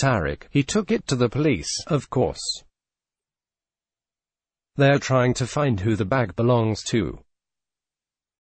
Tarek. He took it to the police, of course. They're trying to find who the bag belongs to.